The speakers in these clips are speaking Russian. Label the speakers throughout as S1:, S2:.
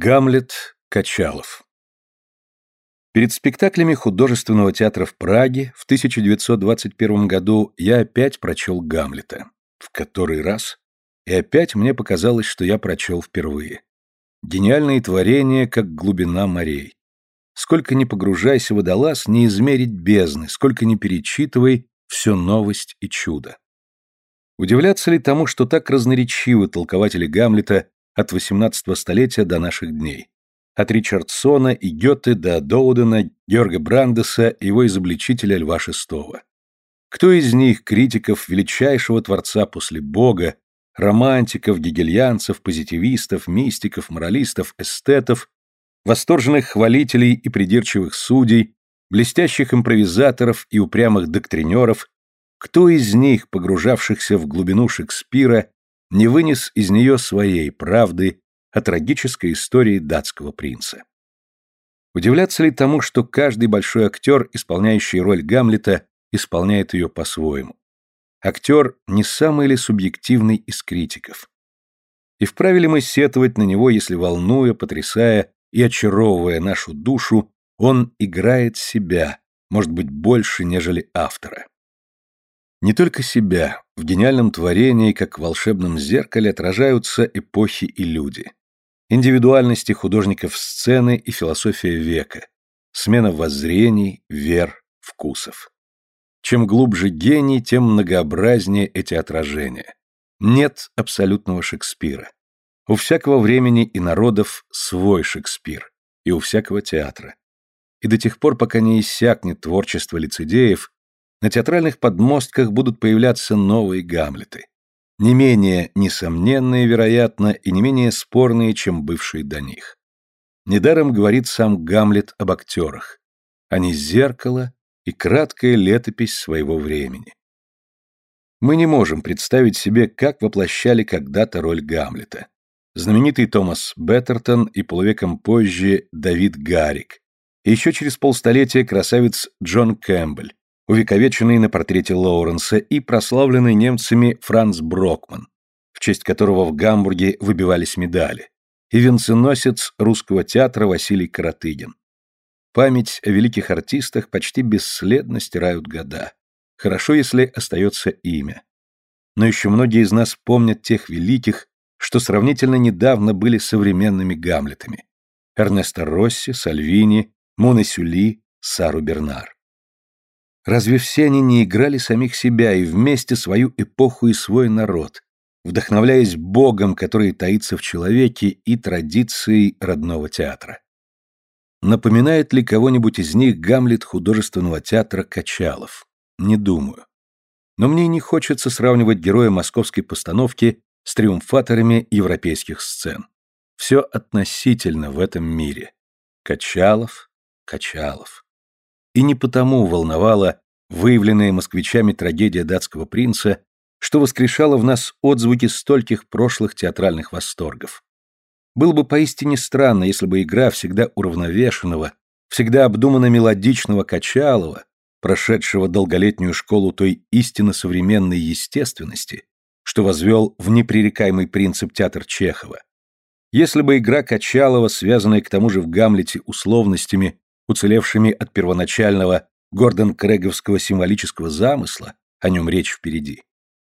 S1: Гамлет Качалов Перед спектаклями художественного театра в Праге в 1921 году я опять прочел Гамлета. В который раз? И опять мне показалось, что я прочел впервые. Гениальные творения, как глубина морей. Сколько ни погружайся водолаз, не измерить бездны, сколько ни перечитывай, все новость и чудо. Удивляться ли тому, что так разноречивы толкователи Гамлета от XVIII столетия до наших дней? От Ричардсона и Гёте до Доудена, Георга Брандеса и его изобличителя Льва VI. Кто из них, критиков величайшего творца после Бога, романтиков, гегельянцев, позитивистов, мистиков, моралистов, эстетов, восторженных хвалителей и придирчивых судей, блестящих импровизаторов и упрямых доктринеров, кто из них, погружавшихся в глубину Шекспира, не вынес из нее своей правды о трагической истории датского принца? Удивляться ли тому, что каждый большой актер, исполняющий роль Гамлета, исполняет ее по-своему? Актер не самый ли субъективный из критиков? И вправе ли мы сетовать на него, если, волнуя, потрясая и очаровывая нашу душу, он играет себя, может быть, больше, нежели автора? Не только себя, в гениальном творении, как в волшебном зеркале, отражаются эпохи и люди. Индивидуальности художников сцены и философия века, смена воззрений, вер, вкусов. Чем глубже гений, тем многообразнее эти отражения. Нет абсолютного Шекспира. У всякого времени и народов свой Шекспир, и у всякого театра. И до тех пор, пока не иссякнет творчество лицедеев, на театральных подмостках будут появляться новые Гамлеты. Не менее несомненные, вероятно, и не менее спорные, чем бывшие до них. Недаром говорит сам Гамлет об актерах. Они зеркало, и краткая летопись своего времени. Мы не можем представить себе, как воплощали когда-то роль Гамлета. Знаменитый Томас Беттертон и полувеком позже Давид Гарик. И еще через полстолетия красавец Джон Кэмпбелл, увековеченный на портрете Лоуренса и прославленный немцами Франц Брокман, в честь которого в Гамбурге выбивались медали, и венценосец русского театра Василий Каратыгин. Память о великих артистах почти бесследно стирают года. Хорошо, если остается имя. Но еще многие из нас помнят тех великих, что сравнительно недавно были современными Гамлетами. Эрнесто Росси, Сальвини, Моне Сюли, Сару Бернар. Разве все они не играли самих себя и вместе свою эпоху и свой народ, вдохновляясь Богом, который таится в человеке, и традицией родного театра? Напоминает ли кого-нибудь из них Гамлет художественного театра Качалов? Не думаю. Но мне не хочется сравнивать героя московской постановки с триумфаторами европейских сцен. Все относительно в этом мире. Качалов, Качалов. И не потому волновала выявленная москвичами трагедия датского принца, что воскрешала в нас отзвуки стольких прошлых театральных восторгов. Было бы поистине странно, если бы игра всегда уравновешенного, всегда обдуманно мелодичного Качалова, прошедшего долголетнюю школу той истинно современной естественности, что возвел в непререкаемый принцип театр Чехова. Если бы игра Качалова, связанная к тому же в Гамлете условностями, уцелевшими от первоначального Гордон-Крэговского символического замысла, о нем речь впереди,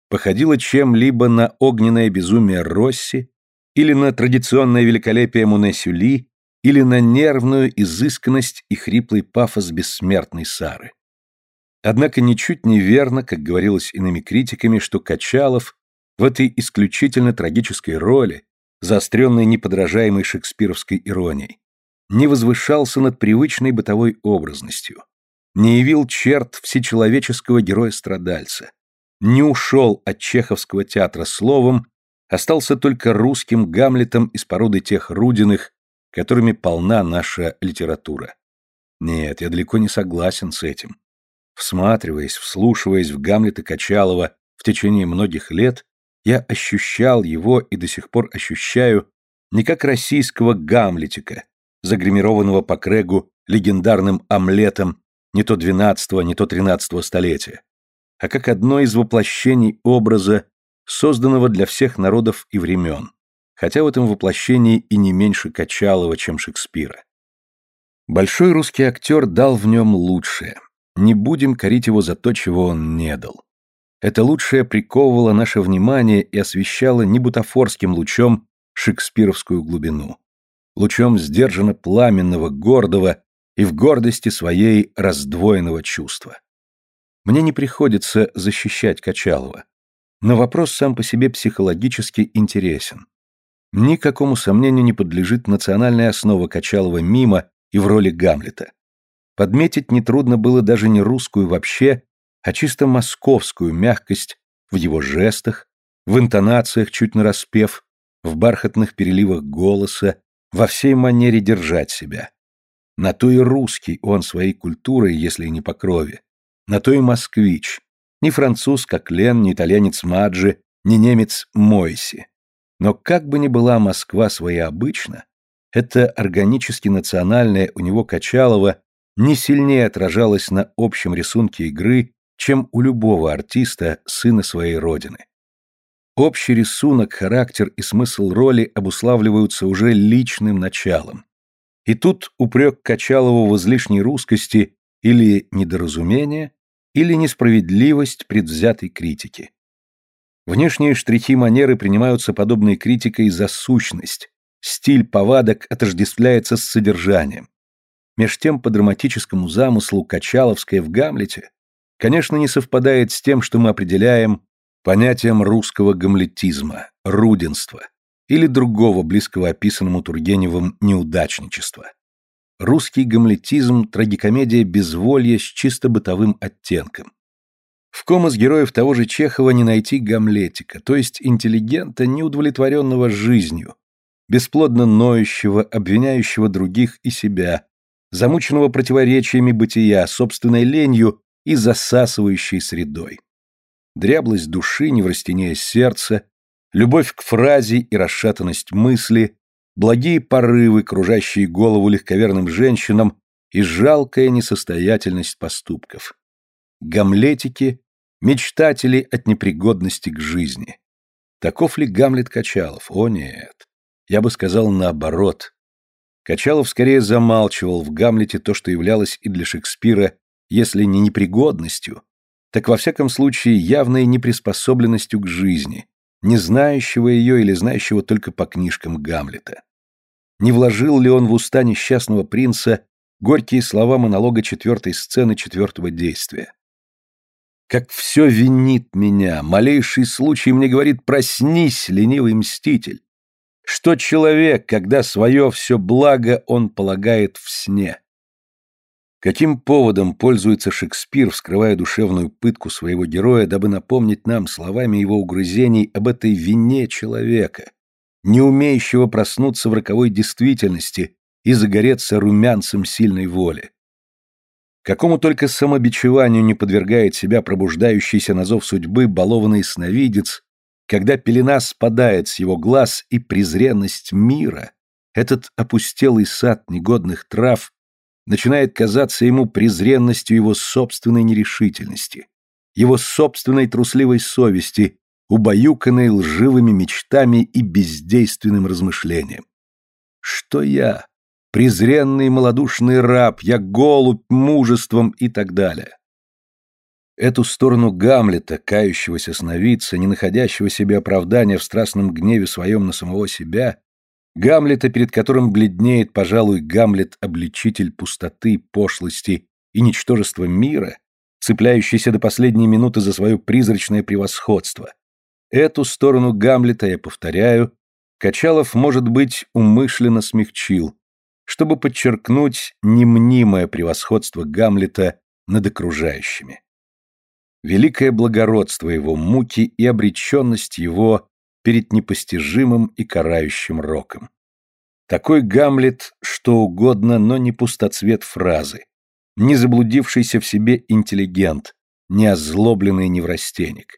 S1: походила чем-либо на огненное безумие Росси или на традиционное великолепие Мунесюли, или на нервную изысканность и хриплый пафос бессмертной Сары. Однако ничуть не верно, как говорилось иными критиками, что Качалов в этой исключительно трагической роли, заостренной неподражаемой шекспировской иронией, не возвышался над привычной бытовой образностью, не явил черт всечеловеческого героя-страдальца, не ушел от чеховского театра словом, остался только русским Гамлетом из породы тех Рудиных, которыми полна наша литература. Нет, я далеко не согласен с этим. Всматриваясь, вслушиваясь в Гамлета Качалова в течение многих лет, я ощущал его и до сих пор ощущаю не как российского Гамлетика, загримированного по Крегу легендарным омлетом не то двенадцатого, не то тринадцатого столетия, а как одно из воплощений образа созданного для всех народов и времен, хотя в этом воплощении и не меньше Качалова, чем Шекспира. Большой русский актер дал в нем лучшее. Не будем корить его за то, чего он не дал. Это лучшее приковывало наше внимание и освещало не бутафорским лучом шекспировскую глубину. Лучом сдержанно пламенного, гордого и в гордости своей раздвоенного чувства. Мне не приходится защищать Качалова, но вопрос сам по себе психологически интересен. Никакому сомнению не подлежит национальная основа Качалова мимо и в роли Гамлета. Подметить нетрудно было даже не русскую вообще, а чисто московскую мягкость в его жестах, в интонациях чуть нараспев, в бархатных переливах голоса, во всей манере держать себя. На то и русский он своей культурой, если и не по крови. На то и москвич. Ни француз, как Лен, ни итальянец Маджи, ни немец Мойси. Но как бы ни была Москва своеобычна, это органически национальное у него Качалова не сильнее отражалось на общем рисунке игры, чем у любого артиста, сына своей родины. Общий рисунок, характер и смысл роли обуславливаются уже личным началом. И тут упрек Качалову в излишней русскости или недоразумение, или несправедливость предвзятой критики. Внешние штрихи манеры принимаются подобной критикой за сущность, стиль повадок отождествляется с содержанием. Меж тем по драматическому замыслу Качаловская в Гамлете, конечно, не совпадает с тем, что мы определяем понятием русского гамлетизма, руденства или другого близкого описанному Тургеневым неудачничества. Русский гамлетизм – трагикомедия безволья с чисто бытовым оттенком. В ком из героев того же Чехова не найти гамлетика, то есть интеллигента, неудовлетворенного жизнью, бесплодно ноющего, обвиняющего других и себя, замученного противоречиями бытия, собственной ленью и засасывающей средой. Дряблость души, неврастение сердца, любовь к фразе и расшатанность мысли, благие порывы, кружащие голову легковерным женщинам и жалкая несостоятельность поступков. Гамлетики – мечтатели от непригодности к жизни. Таков ли Гамлет Качалов? О нет. Я бы сказал наоборот. Качалов скорее замалчивал в Гамлете то, что являлось и для Шекспира, если не непригодностью, так во всяком случае явной неприспособленностью к жизни, не знающего ее или знающего только по книжкам Гамлета. Не вложил ли он в уста несчастного принца горькие слова монолога четвертой сцены четвертого действия? Как все винит меня, малейший случай мне говорит «проснись, ленивый мститель». Что человек, когда свое все благо он полагает в сне? Каким поводом пользуется Шекспир, вскрывая душевную пытку своего героя, дабы напомнить нам словами его угрызений об этой вине человека, не умеющего проснуться в роковой действительности и загореться румянцем сильной воли? Какому только самобичеванию не подвергает себя пробуждающийся на зов судьбы балованный сновидец, когда пелена спадает с его глаз и презренность мира, этот опустелый сад негодных трав начинает казаться ему презренностью его собственной нерешительности, его собственной трусливой совести, убаюканной лживыми мечтами и бездейственным размышлением. Что я? Презренный малодушный раб, я голубь мужеством и так далее. Эту сторону Гамлета, кающегося сновидца, не находящего себе оправдания в страстном гневе своем на самого себя, Гамлета, перед которым бледнеет, пожалуй, Гамлет-обличитель пустоты, пошлости и ничтожества мира, цепляющийся до последней минуты за свое призрачное превосходство. Эту сторону Гамлета, я повторяю, Качалов, может быть, умышленно смягчил, чтобы подчеркнуть немнимое превосходство Гамлета над окружающими великое благородство его муки и обреченность его перед непостижимым и карающим роком. Такой Гамлет что угодно, но не пустоцвет фразы, не заблудившийся в себе интеллигент, не озлобленный неврастенник.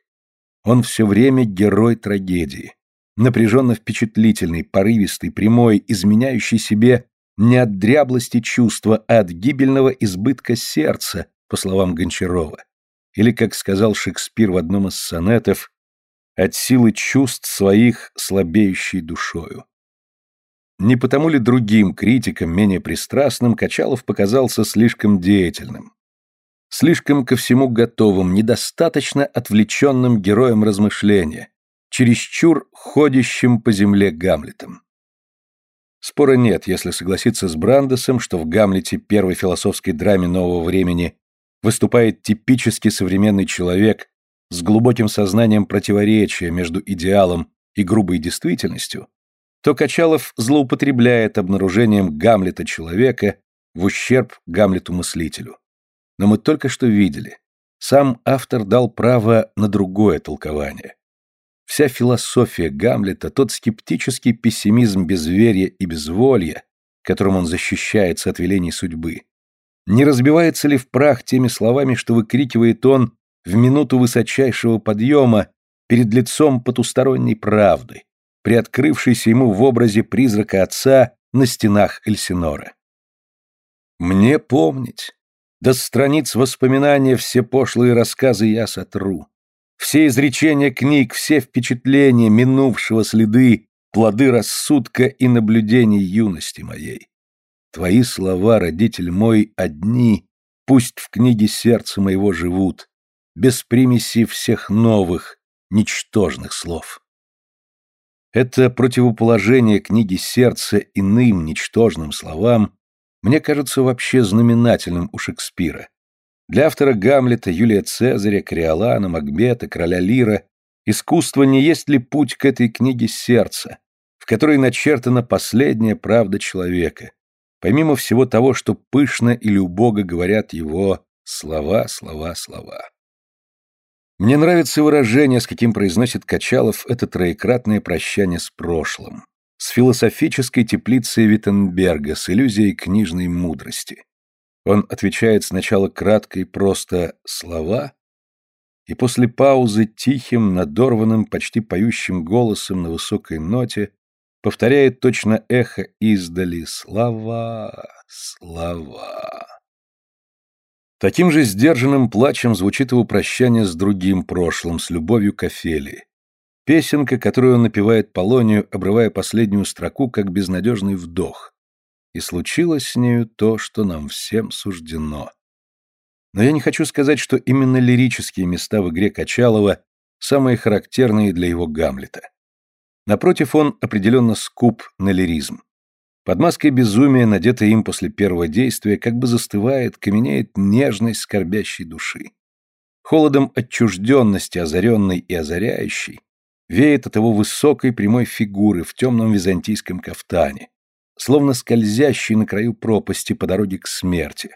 S1: Он все время герой трагедии, напряженно впечатлительный, порывистый, прямой, изменяющий себе не от дряблости чувства, а от гибельного избытка сердца, по словам Гончарова. Или, как сказал Шекспир в одном из сонетов, от силы чувств своих слабеющей душою. Не потому ли другим критикам, менее пристрастным, Качалов показался слишком деятельным, слишком ко всему готовым, недостаточно отвлеченным героем размышления, чересчур ходящим по земле Гамлетом? Спора нет, если согласиться с Брандесом, что в Гамлете первой философской драме нового времени выступает типически современный человек с глубоким сознанием противоречия между идеалом и грубой действительностью, то Качалов злоупотребляет обнаружением Гамлета человека в ущерб Гамлету-мыслителю. Но мы только что видели, сам автор дал право на другое толкование. Вся философия Гамлета, тот скептический пессимизм безверия и безволья, которым он защищается от велений судьбы, не разбивается ли в прах теми словами, что выкрикивает он в минуту высочайшего подъема перед лицом потусторонней правды, приоткрывшейся ему в образе призрака отца на стенах Эльсинора. «Мне помнить, до страниц воспоминания все пошлые рассказы я сотру, все изречения книг, все впечатления минувшего следы, плоды рассудка и наблюдений юности моей. Твои слова, родитель мой, одни, пусть в книге сердца моего живут, без примеси всех новых, ничтожных слов. Это противоположение книги сердца иным ничтожным словам мне кажется вообще знаменательным у Шекспира. Для автора Гамлета, Юлия Цезаря, Кориолана, Макбета, Короля Лира искусство не есть ли путь к этой книге сердца, в которой начертана последняя правда человека, помимо всего того, что пышно или убого говорят его слова, слова, слова. Мне нравится выражение, с каким произносит Качалов это троекратное прощание с прошлым, с философической теплицей Виттенберга, с иллюзией книжной мудрости. Он отвечает сначала кратко и просто «слова», и после паузы тихим, надорванным, почти поющим голосом на высокой ноте повторяет точно эхо издали «слова, слова». Таким же сдержанным плачем звучит его прощание с другим прошлым, с любовью к Офелии. Песенка, которую он напевает Полонию, обрывая последнюю строку, как безнадежный вдох. И случилось с нею то, что нам всем суждено. Но я не хочу сказать, что именно лирические места в игре Качалова самые характерные для его Гамлета. Напротив, он определенно скуп на лиризм. Под маской безумия, надетая им после первого действия, как бы застывает, каменеет нежность скорбящей души. Холодом отчужденности, озаренной и озаряющей, веет от его высокой прямой фигуры в темном византийском кафтане, словно скользящий на краю пропасти по дороге к смерти.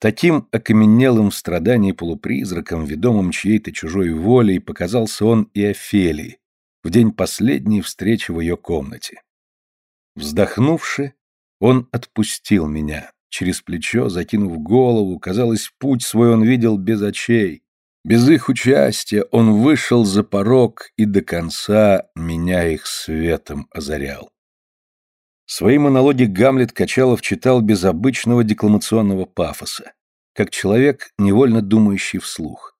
S1: Таким окаменелым в страдании полупризраком, ведомым чьей-то чужой волей, показался он и Офелии в день последней встречи в ее комнате. Вздохнувши, он отпустил меня. Через плечо, закинув голову, казалось, путь свой он видел без очей. Без их участия он вышел за порог и до конца меня их светом озарял. Свои монологи Гамлет Качалов читал без обычного декламационного пафоса, как человек, невольно думающий вслух.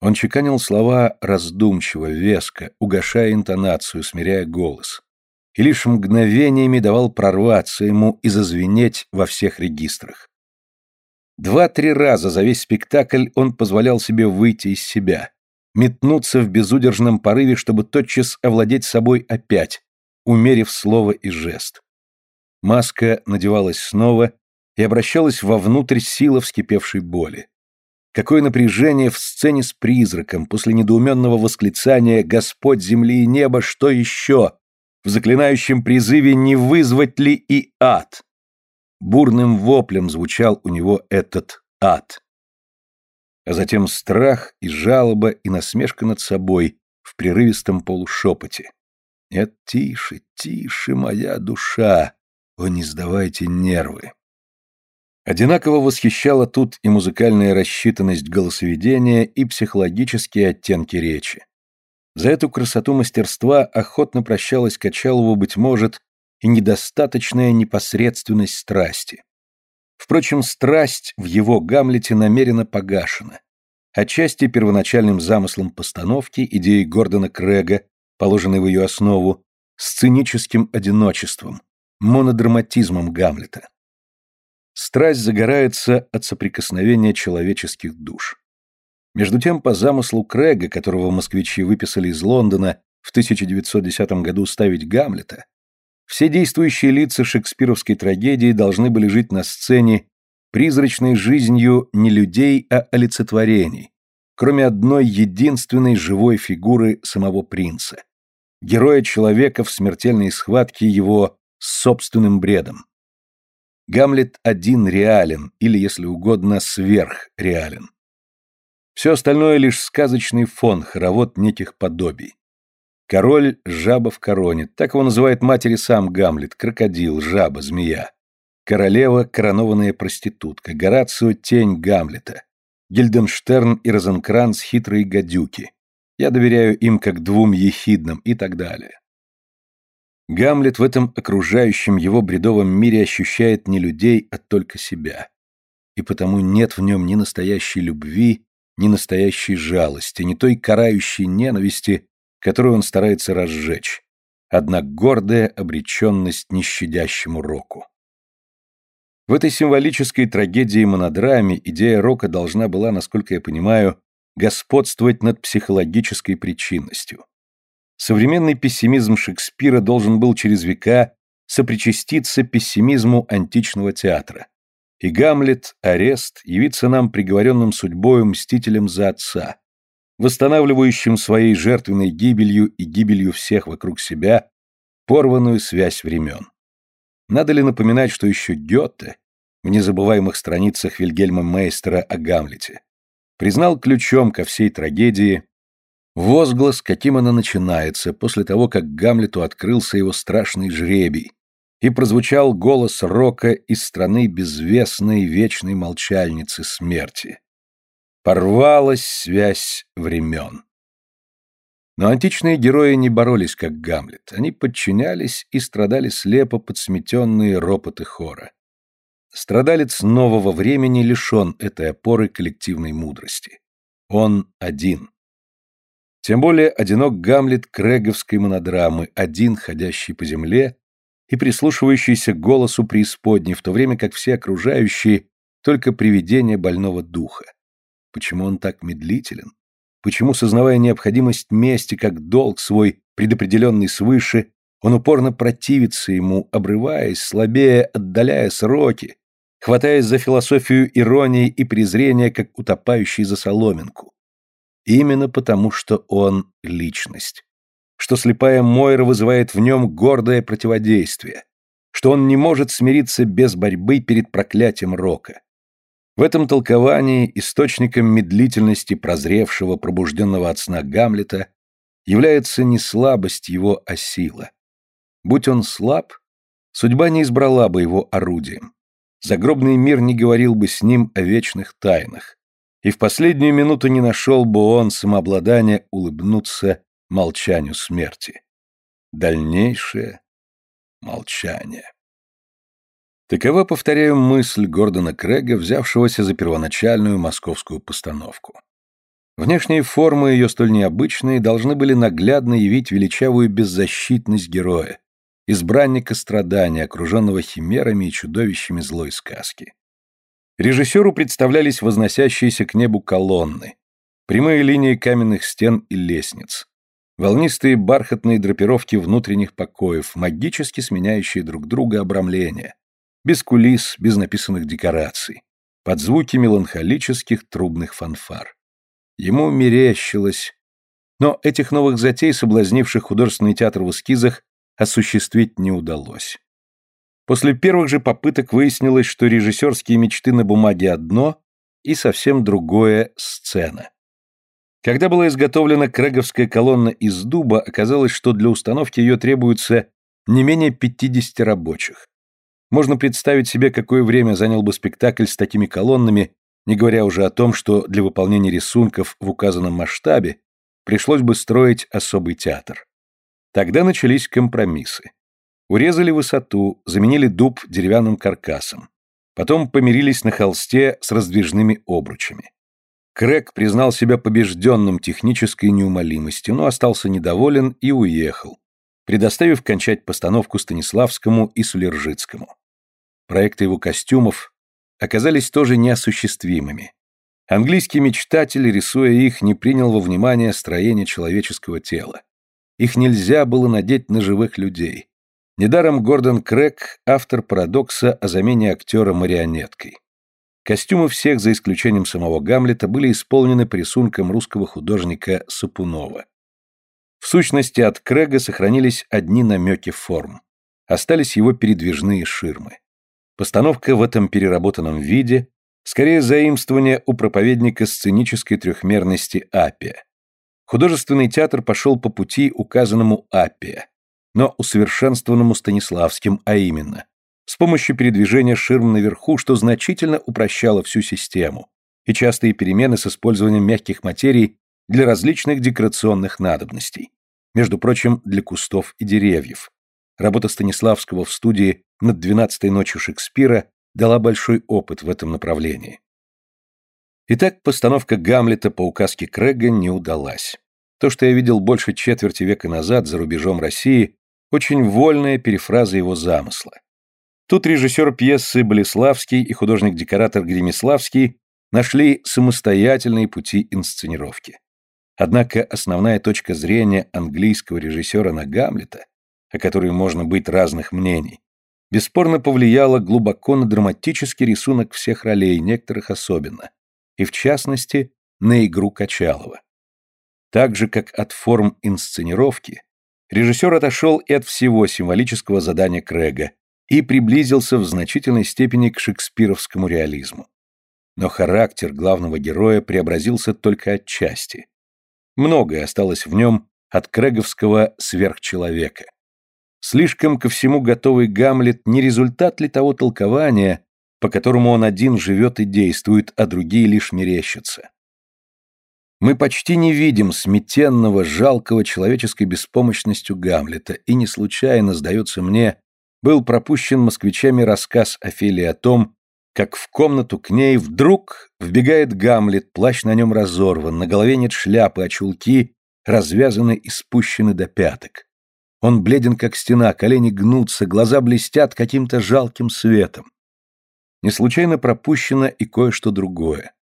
S1: Он чеканил слова раздумчиво, веско, угошая интонацию, смиряя голос и лишь мгновениями давал прорваться ему и зазвенеть во всех регистрах. Два-три раза за весь спектакль он позволял себе выйти из себя, метнуться в безудержном порыве, чтобы тотчас овладеть собой опять, умерив слово и жест. Маска надевалась снова и обращалась вовнутрь сила вскипевшей боли. Какое напряжение в сцене с призраком после недоуменного восклицания «Господь земли и неба, что еще?» В заклинающем призыве не вызвать ли и ад. Бурным воплем звучал у него этот ад. А затем страх и жалоба и насмешка над собой в прерывистом полушепоте. Нет, тише, тише, моя душа, о, не сдавайте нервы. Одинаково восхищала тут и музыкальная рассчитанность голосоведения, и психологические оттенки речи. За эту красоту мастерства охотно прощалась Качалову, быть может, и недостаточная непосредственность страсти. Впрочем, страсть в его Гамлете намеренно погашена. отчасти первоначальным замыслом постановки, идеей Гордона Крэга, положенной в ее основу, сценическим одиночеством, монодраматизмом Гамлета. Страсть загорается от соприкосновения человеческих душ. Между тем, по замыслу Крэга, которого москвичи выписали из Лондона в 1910 году ставить Гамлета, все действующие лица шекспировской трагедии должны были жить на сцене призрачной жизнью не людей, а олицетворений, кроме одной единственной живой фигуры самого принца, героя человека в смертельной схватке его с собственным бредом. Гамлет один реален, или, если угодно, сверхреален. Все остальное лишь сказочный фон, хоровод неких подобий. Король – жаба в короне, так его называет матери сам Гамлет, крокодил, жаба, змея. Королева – коронованная проститутка, Горацио – тень Гамлета. Гильденштерн и Розенкранц – хитрые гадюки. Я доверяю им как двум ехидным и так далее. Гамлет в этом окружающем его бредовом мире ощущает не людей, а только себя. И потому нет в нем ни настоящей любви, ни настоящей жалости, ни той карающей ненависти, которую он старается разжечь, одна гордая обреченность нещадящему року. В этой символической трагедии-монодраме идея рока должна была, насколько я понимаю, господствовать над психологической причинностью. Современный пессимизм Шекспира должен был через века сопричаститься пессимизму античного театра. И Гамлет, арест, явится нам приговоренным судьбою мстителем за отца, восстанавливающим своей жертвенной гибелью и гибелью всех вокруг себя порванную связь времен. Надо ли напоминать, что еще Гёте, в незабываемых страницах Вильгельма Мейстера о Гамлете, признал ключом ко всей трагедии Возглас, каким она начинается, после того, как Гамлету открылся его страшный жребий, и прозвучал голос Рока из страны безвестной вечной молчальницы смерти. Порвалась связь времен. Но античные герои не боролись, как Гамлет. Они подчинялись и страдали слепо подсметенные ропоты хора. Страдалец нового времени лишен этой опоры коллективной мудрости. Он один. Тем более одинок Гамлет Крэговской монодрамы, один ходящий по земле и прислушивающийся к голосу преисподней, в то время как все окружающие — только привидение больного духа. Почему он так медлителен? Почему, сознавая необходимость мести как долг свой, предопределенный свыше, он упорно противится ему, обрываясь, слабее, отдаляя сроки, хватаясь за философию иронии и презрения, как утопающий за соломинку? Именно потому, что он — личность. Что слепая Мойра вызывает в нем гордое противодействие. Что он не может смириться без борьбы перед проклятием Рока. В этом толковании источником медлительности прозревшего, пробужденного от сна Гамлета является не слабость его, а сила. Будь он слаб, судьба не избрала бы его орудием. Загробный мир не говорил бы с ним о вечных тайнах и в последнюю минуту не нашел бы он самообладания улыбнуться молчанию смерти. Дальнейшее молчание. Такова, повторяю, мысль Гордона Крэга, взявшегося за первоначальную московскую постановку. Внешние формы ее столь необычные должны были наглядно явить величавую беззащитность героя, избранника страдания, окруженного химерами и чудовищами злой сказки. Режиссеру представлялись возносящиеся к небу колонны, прямые линии каменных стен и лестниц, волнистые бархатные драпировки внутренних покоев, магически сменяющие друг друга обрамления, без кулис, без написанных декораций, под звуки меланхолических трубных фанфар. Ему мерещилось. Но этих новых затей, соблазнивших художественный театр в эскизах, осуществить не удалось. После первых же попыток выяснилось, что режиссерские мечты на бумаге одно и совсем другое сцена. Когда была изготовлена Крэговская колонна из дуба, оказалось, что для установки ее требуется не менее 50 рабочих. Можно представить себе, какое время занял бы спектакль с такими колоннами, не говоря уже о том, что для выполнения рисунков в указанном масштабе пришлось бы строить особый театр. Тогда начались компромиссы. Урезали высоту, заменили дуб деревянным каркасом. Потом помирились на холсте с раздвижными обручами. Крэг признал себя побежденным технической неумолимостью, но остался недоволен и уехал, предоставив кончать постановку Станиславскому и Сулержицкому. Проекты его костюмов оказались тоже неосуществимыми. Английский мечтатель, рисуя их, не принял во внимание строение человеческого тела. Их нельзя было надеть на живых людей. Недаром Гордон Крэг – автор парадокса о замене актера марионеткой. Костюмы всех, за исключением самого Гамлета, были исполнены по рисункам русского художника Сапунова. В сущности, от Крэга сохранились одни намеки форм. Остались его передвижные ширмы. Постановка в этом переработанном виде – скорее заимствование у проповедника сценической трехмерности Апия. Художественный театр пошел по пути, указанному Апия но усовершенствованному Станиславским, а именно, с помощью передвижения ширм наверху, что значительно упрощало всю систему, и частые перемены с использованием мягких материй для различных декорационных надобностей, между прочим, для кустов и деревьев. Работа Станиславского в студии над «Двенадцатой ночью Шекспира» дала большой опыт в этом направлении. Итак, постановка Гамлета по указке Крэга не удалась. То, что я видел больше четверти века назад за рубежом России, очень вольная перефраза его замысла. Тут режиссер пьесы Болеславский и художник-декоратор Гремиславский нашли самостоятельные пути инсценировки. Однако основная точка зрения английского режиссера на Гамлета, о которой можно быть разных мнений, бесспорно повлияла глубоко на драматический рисунок всех ролей, некоторых особенно, и в частности на игру Качалова. Так же, как от форм инсценировки, режиссер отошел и от всего символического задания Крэга и приблизился в значительной степени к шекспировскому реализму. Но характер главного героя преобразился только отчасти. Многое осталось в нем от крэговского сверхчеловека. Слишком ко всему готовый Гамлет не результат ли того толкования, по которому он один живет и действует, а другие лишь мерещатся. Мы почти не видим сметенного, жалкого человеческой беспомощностью Гамлета, и не случайно, сдается мне, был пропущен москвичами рассказ Офелии о том, как в комнату к ней вдруг вбегает Гамлет, плащ на нем разорван, на голове нет шляпы, а чулки развязаны и спущены до пяток. Он бледен, как стена, колени гнутся, глаза блестят каким-то жалким светом. Не случайно пропущено и кое-что другое.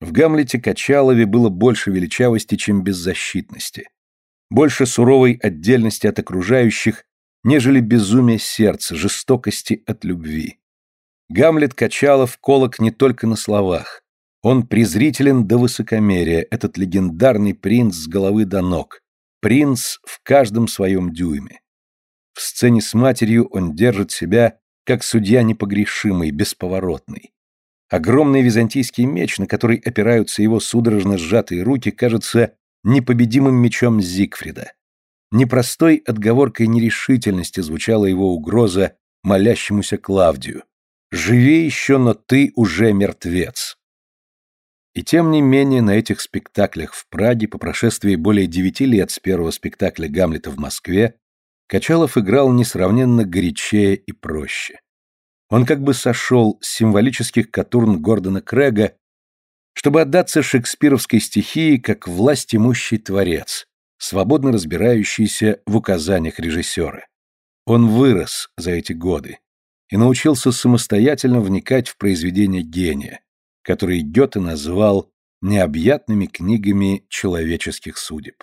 S1: В Гамлете Качалове было больше величавости, чем беззащитности. Больше суровой отдельности от окружающих, нежели безумия сердца, жестокости от любви. Гамлет Качалов колок не только на словах. Он презрителен до высокомерия, этот легендарный принц с головы до ног. Принц в каждом своем дюйме. В сцене с матерью он держит себя как судья непогрешимый, бесповоротный. Огромный византийский меч, на который опираются его судорожно сжатые руки, кажется непобедимым мечом Зигфрида. Непростой отговоркой нерешительности звучала его угроза молящемуся Клавдию. «Живи еще, но ты уже мертвец». И тем не менее на этих спектаклях в Праге по прошествии более девяти лет с первого спектакля Гамлета в Москве Качалов играл несравненно горячее и проще. Он как бы сошел с символических катурн Гордона Крэга, чтобы отдаться шекспировской стихии как власть имущий творец, свободно разбирающийся в указаниях режиссера. Он вырос за эти годы и научился самостоятельно вникать в произведения гения, которые Гёте назвал необъятными книгами человеческих судеб.